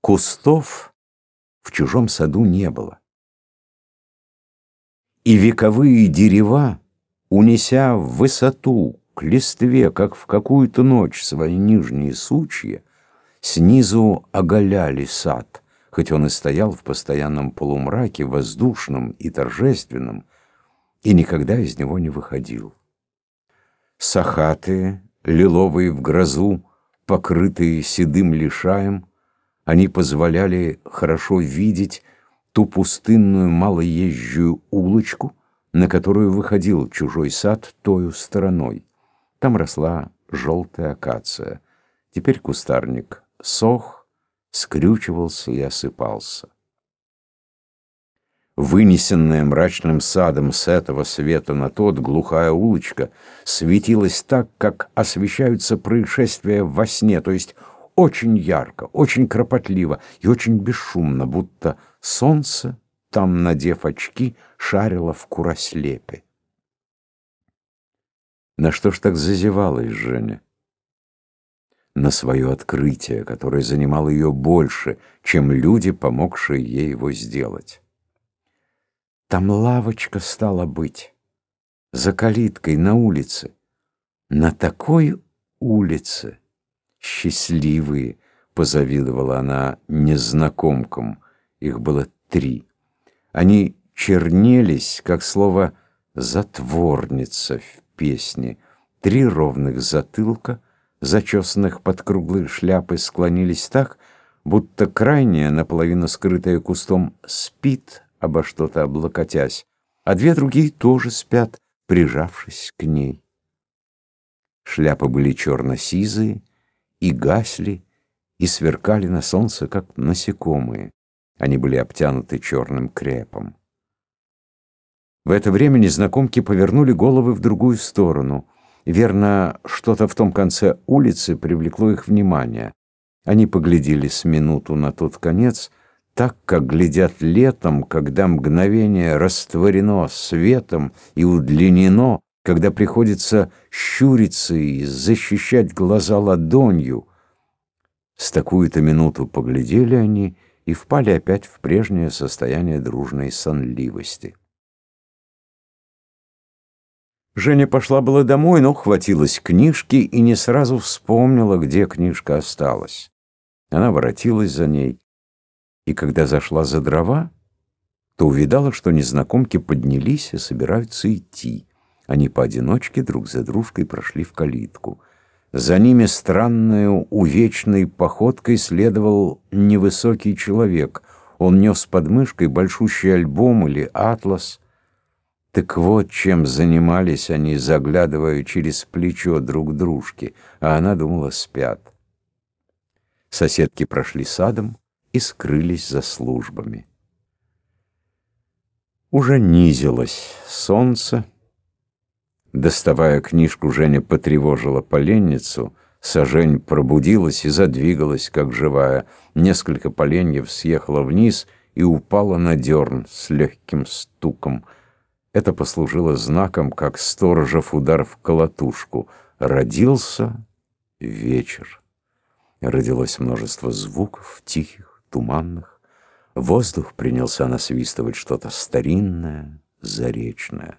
Кустов в чужом саду не было. И вековые дерева, унеся в высоту, к листве, как в какую-то ночь свои нижние сучья, снизу оголяли сад, хоть он и стоял в постоянном полумраке, воздушном и торжественном, и никогда из него не выходил. Сахатые, лиловые в грозу, покрытые седым лишаем, они позволяли хорошо видеть ту пустынную малоезжую улочку, на которую выходил чужой сад тою стороной. Там росла желтая акация. Теперь кустарник сох, скрючивался и осыпался. Вынесенная мрачным садом с этого света на тот, глухая улочка светилась так, как освещаются происшествия во сне, то есть очень ярко, очень кропотливо и очень бесшумно, будто солнце, там, надев очки, шарило в курослепе. На что ж так зазевалась Женя? На свое открытие, которое занимало ее больше, чем люди, помогшие ей его сделать. Там лавочка стала быть, за калиткой на улице. На такой улице, счастливые, позавидовала она незнакомкам, их было три. Они чернелись, как слово «затворница» в песне. Три ровных затылка, зачесанных под круглые шляпы, склонились так, будто крайняя, наполовину скрытая кустом, спит, обо что-то облокотясь, а две другие тоже спят, прижавшись к ней. Шляпы были черно-сизые и гасли, и сверкали на солнце, как насекомые. Они были обтянуты черным крепом. В это время незнакомки повернули головы в другую сторону. Верно, что-то в том конце улицы привлекло их внимание. Они поглядели с минуту на тот конец — так, как глядят летом, когда мгновение растворено светом и удлинено, когда приходится щуриться и защищать глаза ладонью. С такую-то минуту поглядели они и впали опять в прежнее состояние дружной сонливости. Женя пошла было домой, но хватилась книжки и не сразу вспомнила, где книжка осталась. Она воротилась за ней и когда зашла за дрова, то увидала, что незнакомки поднялись и собираются идти. Они поодиночке друг за дружкой прошли в калитку. За ними странной увечной походкой следовал невысокий человек. Он нес под мышкой большущий альбом или атлас. Так вот, чем занимались они, заглядывая через плечо друг дружки, а она думала, спят. Соседки прошли садом, и скрылись за службами. Уже низилось солнце. Доставая книжку, Женя потревожила поленницу. Сажень пробудилась и задвигалась, как живая. Несколько поленьев съехало вниз и упало на дерн с легким стуком. Это послужило знаком, как сторожев удар в колотушку. Родился вечер. Родилось множество звуков, тихих, туманных. Воздух принялся насвистывать что-то старинное, заречное.